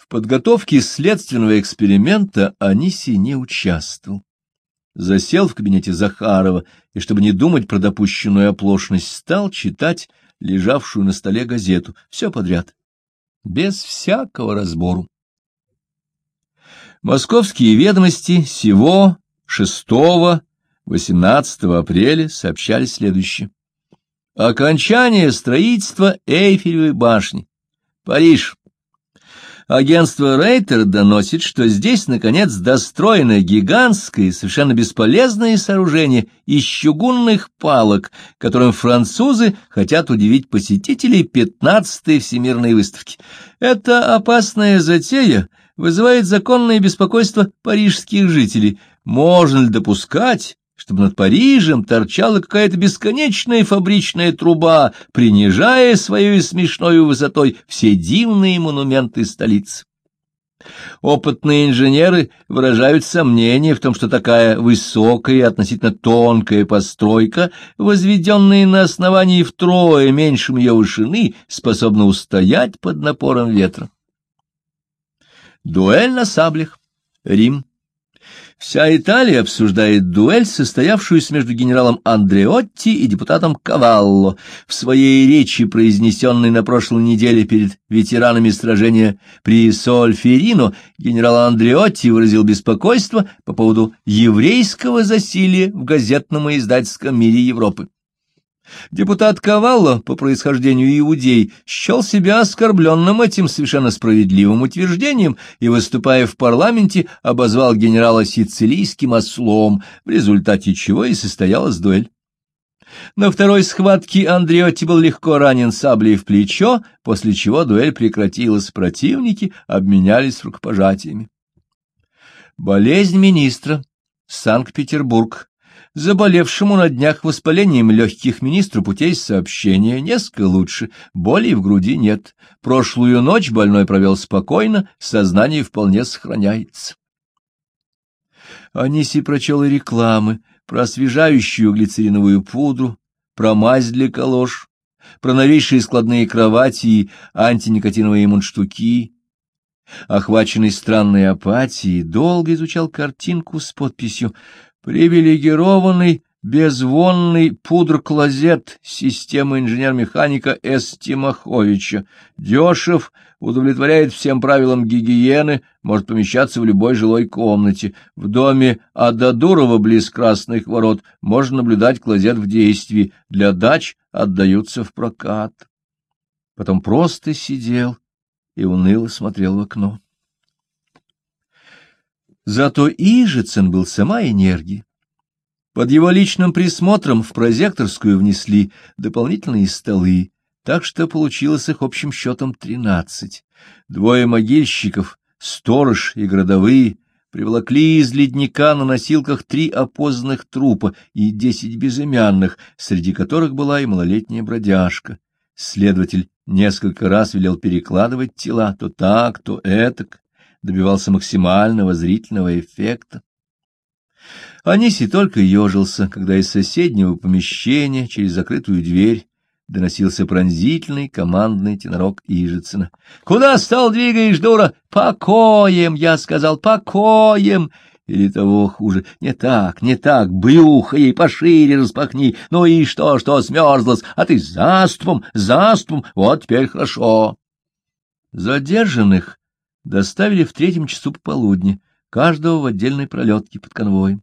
В подготовке следственного эксперимента Аниси не участвовал. Засел в кабинете Захарова и, чтобы не думать про допущенную оплошность, стал читать лежавшую на столе газету, все подряд, без всякого разбору. Московские ведомости сего 6-18 апреля сообщали следующее. Окончание строительства Эйфелевой башни. Париж. Агентство Рейтер доносит, что здесь, наконец, достроено гигантское, совершенно бесполезное сооружение из чугунных палок, которым французы хотят удивить посетителей 15-й Всемирной выставки. Эта опасная затея вызывает законное беспокойство парижских жителей. Можно ли допускать, чтобы над Парижем торчала какая-то бесконечная фабричная труба, принижая своей смешной высотой все дивные монументы столицы. Опытные инженеры выражают сомнение в том, что такая высокая и относительно тонкая постройка, возведенная на основании втрое меньшем ее вышины, способна устоять под напором ветра. Дуэль на саблях. Рим. Вся Италия обсуждает дуэль, состоявшуюся между генералом Андреотти и депутатом Кавалло. В своей речи, произнесенной на прошлой неделе перед ветеранами сражения при Сольферино, генерал Андреотти выразил беспокойство по поводу еврейского засилия в газетном и издательском мире Европы. Депутат Кавалло, по происхождению иудей, счел себя оскорбленным этим совершенно справедливым утверждением и, выступая в парламенте, обозвал генерала сицилийским ослом, в результате чего и состоялась дуэль. На второй схватке Андреотти был легко ранен саблей в плечо, после чего дуэль прекратилась, противники обменялись рукопожатиями. Болезнь министра. Санкт-Петербург заболевшему на днях воспалением легких министру путей сообщения несколько лучше, боли в груди нет. Прошлую ночь больной провел спокойно, сознание вполне сохраняется. Аниси прочел рекламы про освежающую глицериновую пудру, про мазь для колош, про новейшие складные кровати и антиникотиновые мундштуки. Охваченный странной апатией, долго изучал картинку с подписью Привилегированный безвонный пудр-клозет системы инженер-механика С. Тимоховича. Дешев, удовлетворяет всем правилам гигиены, может помещаться в любой жилой комнате. В доме Ададурова близ Красных ворот можно наблюдать клозет в действии. Для дач отдаются в прокат. Потом просто сидел и уныло смотрел в окно. Зато Ижицын был сама энергия. Под его личным присмотром в прозекторскую внесли дополнительные столы, так что получилось их общим счетом тринадцать. Двое могильщиков, сторож и городовые, приволокли из ледника на носилках три опознанных трупа и десять безымянных, среди которых была и малолетняя бродяжка. Следователь несколько раз велел перекладывать тела то так, то этак добивался максимального зрительного эффекта. Аниси только ежился, когда из соседнего помещения через закрытую дверь доносился пронзительный командный тенорок Ижицына. — Куда стал двигаешь, дура? — Покоем, я сказал, покоем. Или того хуже. Не так, не так, брюхо ей пошире распахни. Ну и что, что смерзлась? А ты заступом, заступом, вот теперь хорошо. Задержанных доставили в третьем часу пополудни, каждого в отдельной пролетке под конвоем.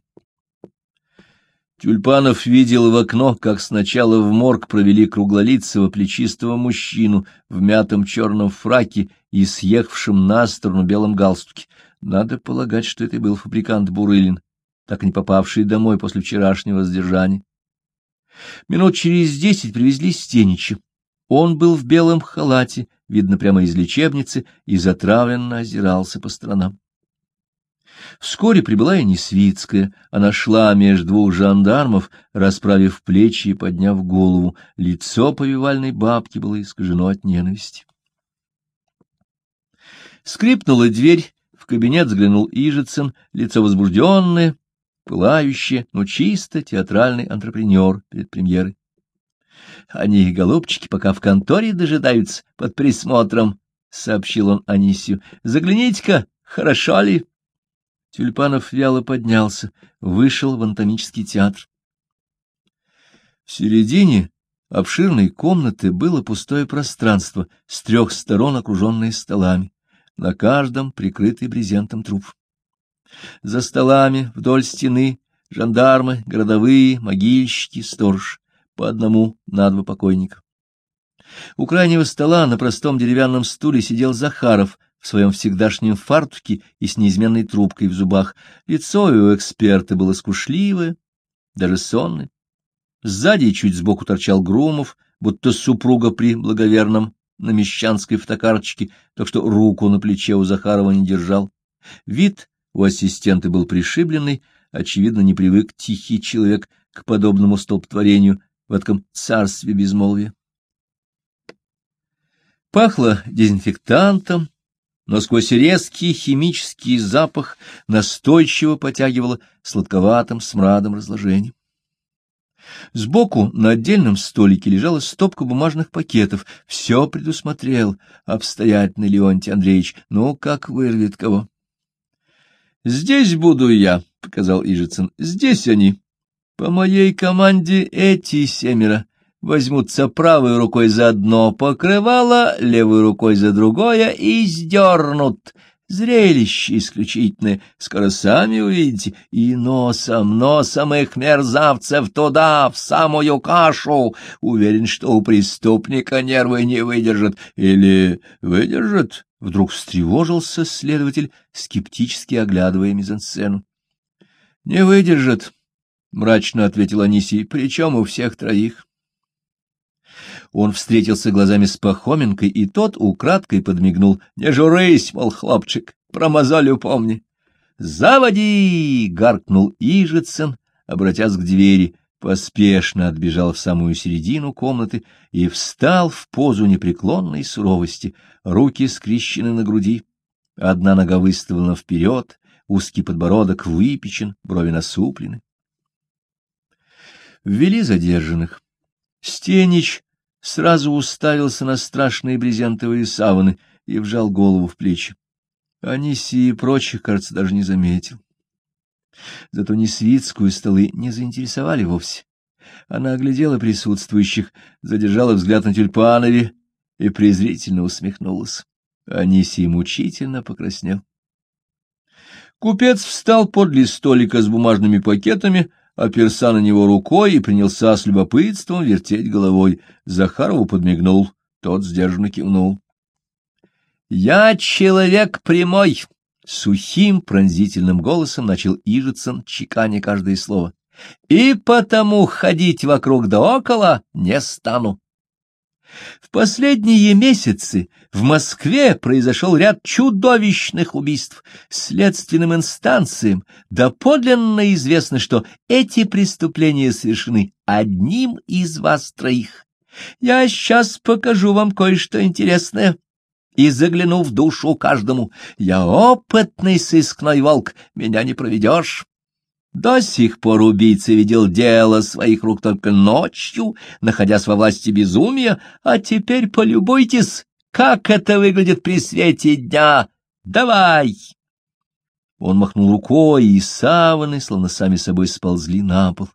Тюльпанов видел в окно, как сначала в морг провели круглолицего плечистого мужчину в мятом черном фраке и съехавшем на сторону белом галстуке. Надо полагать, что это был фабрикант Бурылин, так и не попавший домой после вчерашнего сдержания. Минут через десять привезли Стенича. Он был в белом халате, видно прямо из лечебницы, и затравленно озирался по сторонам. Вскоре прибыла и Несвицкая. Она шла между двух жандармов, расправив плечи и подняв голову. Лицо повивальной бабки было искажено от ненависти. Скрипнула дверь, в кабинет взглянул Ижицын, лицо возбужденное, пылающее, но чисто театральный антрепренер перед премьерой. Они, голубчики, пока в конторе дожидаются под присмотром. — сообщил он Анисию. — Загляните-ка, хорошо ли? Тюльпанов вяло поднялся, вышел в анатомический театр. В середине обширной комнаты было пустое пространство, с трех сторон окруженное столами, на каждом прикрытый брезентом труп. За столами вдоль стены жандармы, городовые, могильщики, сторож, по одному на два покойника. У крайнего стола на простом деревянном стуле сидел Захаров в своем всегдашнем фартуке и с неизменной трубкой в зубах. Лицо у эксперта было скучливое, даже сонное. Сзади чуть сбоку торчал Грумов, будто супруга при благоверном на мещанской фотокарточке, так что руку на плече у Захарова не держал. Вид у ассистента был пришибленный, очевидно, не привык тихий человек к подобному столпотворению в этом царстве безмолвия. Пахло дезинфектантом, но сквозь резкий химический запах настойчиво потягивало сладковатым смрадом разложения. Сбоку на отдельном столике лежала стопка бумажных пакетов. Все предусмотрел обстоятельно Леонтий Андреевич. Ну, как вырвет кого. — Здесь буду я, — показал Ижицын. — Здесь они. По моей команде эти семеро возьмутся правой рукой за одно покрывало, левой рукой за другое и сдернут. Зрелище исключительное, скоро сами увидите, и носом, носом их мерзавцев туда, в самую кашу. Уверен, что у преступника нервы не выдержат. Или выдержат? Вдруг встревожился следователь, скептически оглядывая мизансцену. — Не выдержат, — мрачно ответил Анисий, — причем у всех троих. Он встретился глазами с Пахоменкой, и тот украдкой подмигнул. — Не журись, мол, хлопчик, про мозолю помни. — Заводи! — гаркнул Ижицын, обратясь к двери, поспешно отбежал в самую середину комнаты и встал в позу непреклонной суровости, руки скрещены на груди, одна нога выставлена вперед, узкий подбородок выпечен, брови насуплены. Ввели задержанных. Стенич сразу уставился на страшные брезентовые саваны и вжал голову в плечи. Анисии и прочих, кажется, даже не заметил. Зато Несвицкую столы не заинтересовали вовсе. Она оглядела присутствующих, задержала взгляд на тюльпанове и презрительно усмехнулась. Анисий мучительно покраснел. Купец встал подле столика с бумажными пакетами, оперся на него рукой и принялся с любопытством вертеть головой. Захарову подмигнул, тот сдержанно кивнул. — Я человек прямой! — сухим пронзительным голосом начал Ижицын, чеканя каждое слово. — И потому ходить вокруг да около не стану. В последние месяцы в Москве произошел ряд чудовищных убийств. Следственным инстанциям доподлинно известно, что эти преступления совершены одним из вас троих. Я сейчас покажу вам кое-что интересное. И загляну в душу каждому. Я опытный сыскной волк, меня не проведешь. До сих пор убийца видел дело своих рук только ночью, находясь во власти безумия, а теперь полюбуйтесь, как это выглядит при свете дня. Давай!» Он махнул рукой, и саваны, словно сами собой, сползли на пол.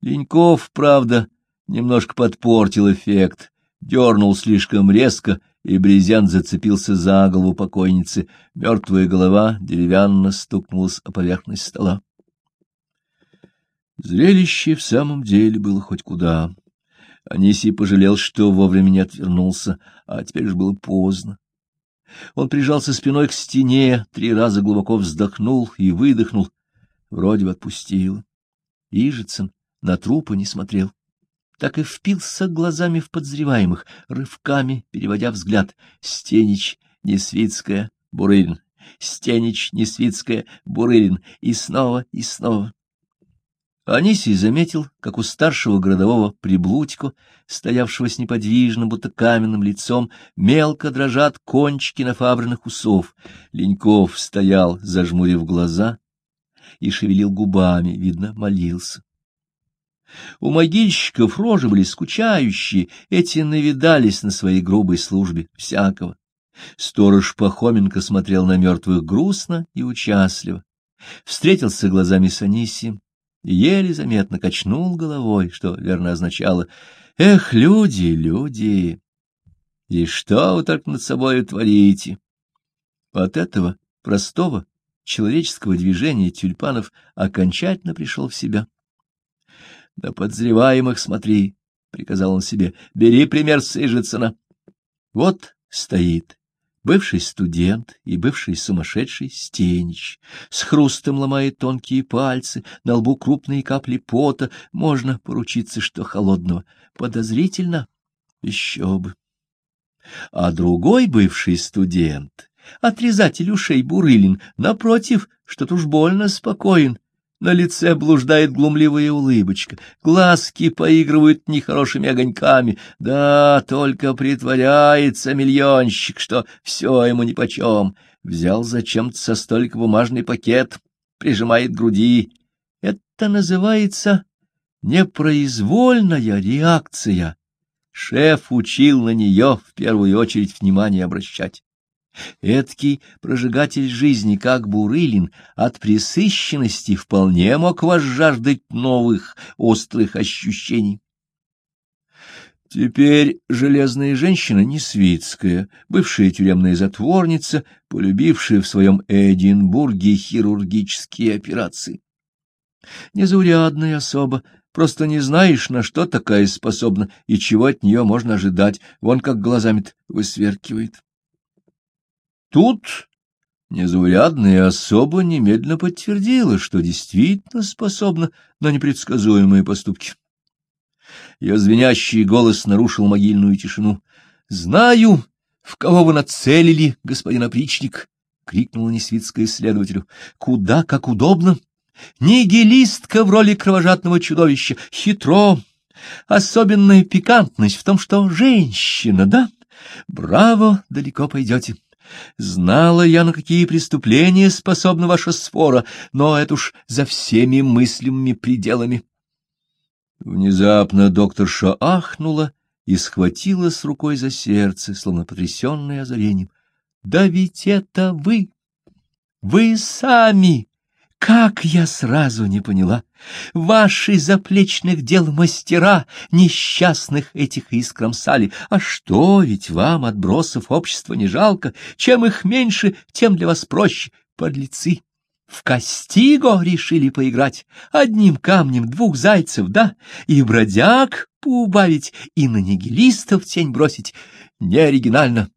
Леньков, правда, немножко подпортил эффект, дернул слишком резко, и брезент зацепился за голову покойницы. Мертвая голова деревянно стукнулась о поверхность стола. Зрелище в самом деле было хоть куда. Анисий пожалел, что вовремя не отвернулся, а теперь же было поздно. Он прижался спиной к стене, три раза глубоко вздохнул и выдохнул. Вроде бы отпустил. Ижицын на трупы не смотрел. Так и впился глазами в подозреваемых, рывками переводя взгляд. Стенич, Несвицкая, Бурылин. Стенич, Несвицкая, Бурылин. И снова, и снова. Анисий заметил, как у старшего городового приблудько, стоявшего с неподвижным, будто каменным лицом, мелко дрожат кончики нафабренных усов. Леньков стоял, зажмурив глаза, и шевелил губами, видно, молился. У могильщиков рожи были скучающие, эти навидались на своей грубой службе всякого. Сторож Пахоменко смотрел на мертвых грустно и участливо. Встретился глазами с Анисием еле заметно качнул головой, что верно означало «Эх, люди, люди! И что вы так над собой творите?» От этого простого человеческого движения тюльпанов окончательно пришел в себя. «На подозреваемых смотри», — приказал он себе, — «бери пример с Ижицына». Вот стоит бывший студент и бывший сумасшедший Стенич. С хрустом ломает тонкие пальцы, на лбу крупные капли пота, можно поручиться, что холодного. Подозрительно? Еще бы. А другой бывший студент, отрезатель ушей Бурылин, напротив, что-то уж больно спокоен, на лице блуждает глумливая улыбочка, глазки поигрывают нехорошими огоньками. Да, только притворяется миллионщик, что все ему нипочем. Взял зачем-то со столика бумажный пакет, прижимает груди. Это называется непроизвольная реакция. Шеф учил на нее в первую очередь внимание обращать. Эдкий прожигатель жизни, как Бурылин, от пресыщенности вполне мог возжаждать новых острых ощущений. Теперь железная женщина Несвицкая, бывшая тюремная затворница, полюбившая в своем Эдинбурге хирургические операции. Незаурядная особа, просто не знаешь, на что такая способна и чего от нее можно ожидать, вон как глазами высверкивает. Тут незаурядная особа немедленно подтвердила, что действительно способна на непредсказуемые поступки. Ее звенящий голос нарушил могильную тишину. — Знаю, в кого вы нацелили, господин опричник! — крикнула Несвицкая следователю. — Куда, как удобно! Нигилистка в роли кровожадного чудовища, хитро! Особенная пикантность в том, что женщина, да? Браво, далеко пойдете! — Знала я, на какие преступления способна ваша сфора, но это уж за всеми мыслимыми пределами. Внезапно докторша ахнула и схватила с рукой за сердце, словно потрясенная озарением. — Да ведь это вы! Вы сами! Как я сразу не поняла! Ваши заплечных дел мастера несчастных этих искромсали. А что, ведь вам отбросов общества не жалко. Чем их меньше, тем для вас проще. Подлецы! В Кастиго решили поиграть. Одним камнем двух зайцев, да? И бродяг поубавить, и на нигилистов тень бросить. Не оригинально.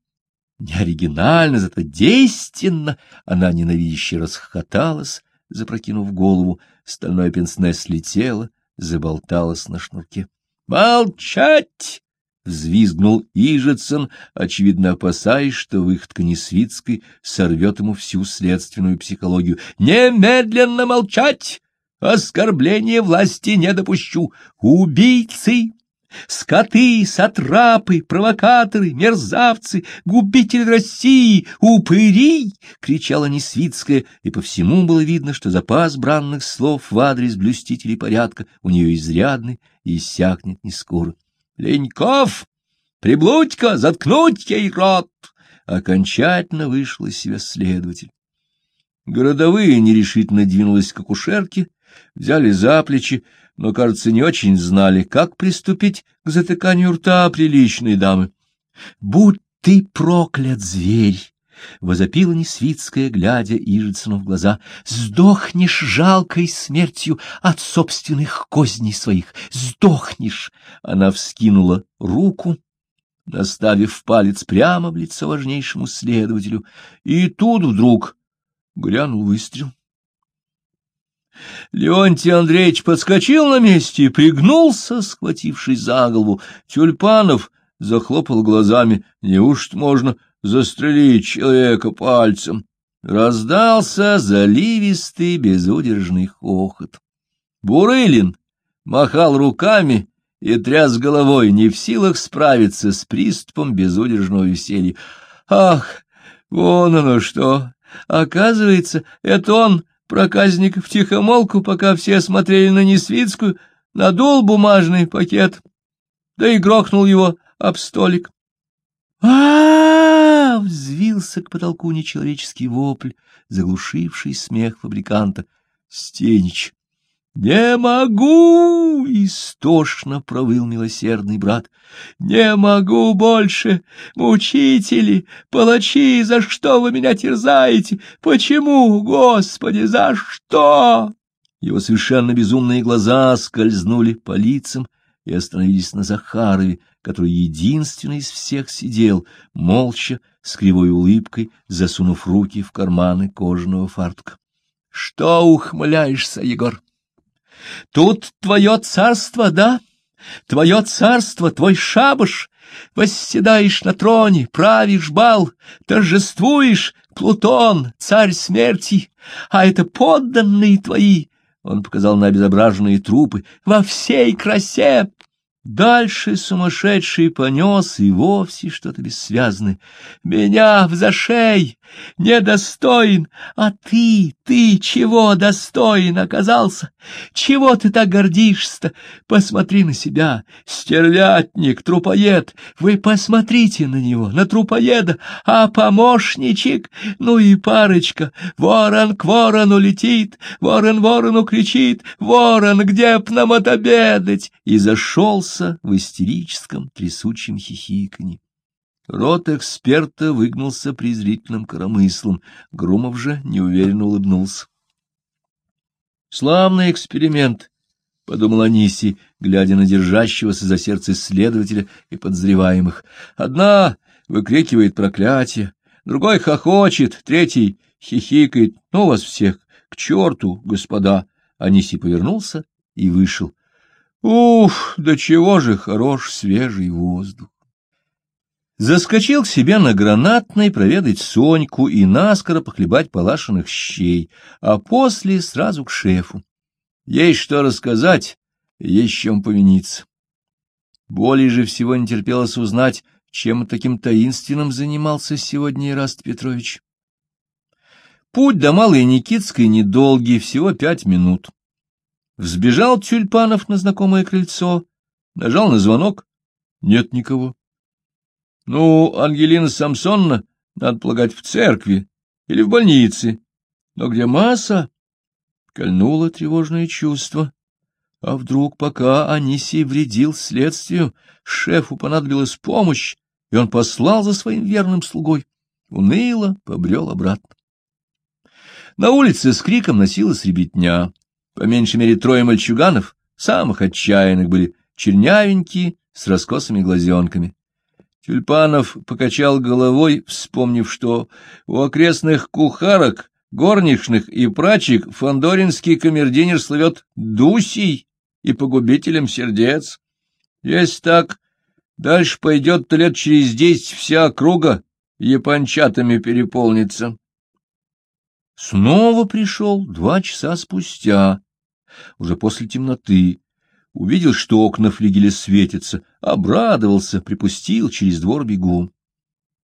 Не оригинально, зато действенно. Она ненавидяще расхохоталась запрокинув голову, стальное пенсне слетело, заболталось на шнурке. «Молчать!» — взвизгнул Ижицын, очевидно опасаясь, что выходка Несвицкой сорвет ему всю следственную психологию. «Немедленно молчать! Оскорбление власти не допущу! Убийцы Скоты, сатрапы, провокаторы, мерзавцы, губители России, упыри! — кричала Несвицкая, и по всему было видно, что запас бранных слов в адрес блюстителей порядка у нее изрядный и иссякнет не скоро. — Леньков! Приблудь-ка, заткнуть ей рот! Окончательно вышел из себя следователь. Городовые нерешительно двинулись к акушерке, взяли за плечи, но, кажется, не очень знали, как приступить к затыканию рта приличной дамы. — Будь ты проклят, зверь! — возопила Несвицкая, глядя Ижицыну в глаза. — Сдохнешь жалкой смертью от собственных козней своих! Сдохнешь! Она вскинула руку, наставив палец прямо в лицо важнейшему следователю, и тут вдруг грянул выстрел. Леонтий Андреевич подскочил на месте и пригнулся, схватившись за голову. Тюльпанов захлопал глазами. Неужто можно застрелить человека пальцем? Раздался заливистый безудержный хохот. Бурылин махал руками и тряс головой, не в силах справиться с приступом безудержного веселья. «Ах, вон оно что! Оказывается, это он Проказник втихомолку, пока все смотрели на Несвицкую, надул бумажный пакет, да и грохнул его об столик. а, -а, -а меня!» — взвился к потолку нечеловеческий вопль, заглушивший смех фабриканта. Стенич. «Не могу!» — истошно провыл милосердный брат. «Не могу больше! Мучители, палачи, за что вы меня терзаете? Почему, Господи, за что?» Его совершенно безумные глаза скользнули по лицам и остановились на Захарове, который единственный из всех сидел, молча, с кривой улыбкой, засунув руки в карманы кожаного фартука. — Что ухмыляешься, Егор? Тут твое царство, да? Твое царство, твой шабаш. Восседаешь на троне, правишь бал, торжествуешь, Плутон, царь смерти, а это подданные твои. Он показал на обезображенные трупы во всей красе. Дальше сумасшедший понес и вовсе что-то бессвязное. «Меня в зашей! Недостоин! А ты, ты чего достоин оказался? Чего ты так гордишься-то? Посмотри на себя! Стервятник, трупоед! Вы посмотрите на него, на трупоеда! А помощничек? Ну и парочка! Ворон к ворону летит, ворон ворону кричит, ворон, где б нам отобедать? И зашелся в истерическом трясучем хихиканье. Рот эксперта выгнулся презрительным коромыслом, Грумов же неуверенно улыбнулся. «Славный эксперимент», — подумал Аниси, глядя на держащегося за сердце следователя и подозреваемых. «Одна выкрикивает проклятие, другой хохочет, третий хихикает. Ну, вас всех, к черту, господа!» Аниси повернулся и вышел. Ух, да чего же хорош свежий воздух! Заскочил к себе на гранатной проведать Соньку и наскоро похлебать полашенных щей, а после сразу к шефу. Есть что рассказать, есть чем повиниться. Более же всего не терпелось узнать, чем таким таинственным занимался сегодня Ираст Петрович. Путь до Малой Никитской недолгий, всего пять минут. Взбежал Тюльпанов на знакомое крыльцо, нажал на звонок. Нет никого. Ну, Ангелина Самсонна, надо полагать, в церкви или в больнице. Но где масса? Кольнуло тревожное чувство. А вдруг, пока Анисий вредил следствию, шефу понадобилась помощь, и он послал за своим верным слугой. Уныло побрел обратно. На улице с криком носилась ребятня. По меньшей мере трое мальчуганов, самых отчаянных, были чернявенькие, с раскосыми глазенками. Тюльпанов покачал головой, вспомнив, что у окрестных кухарок, горничных и прачек фандоринский камердинер слывет Дусей и погубителем сердец. Если так, дальше пойдет, то лет через десять вся округа япончатами переполнится. Снова пришел два часа спустя, уже после темноты. Увидел, что окна флигеля светятся, обрадовался, припустил через двор бегом.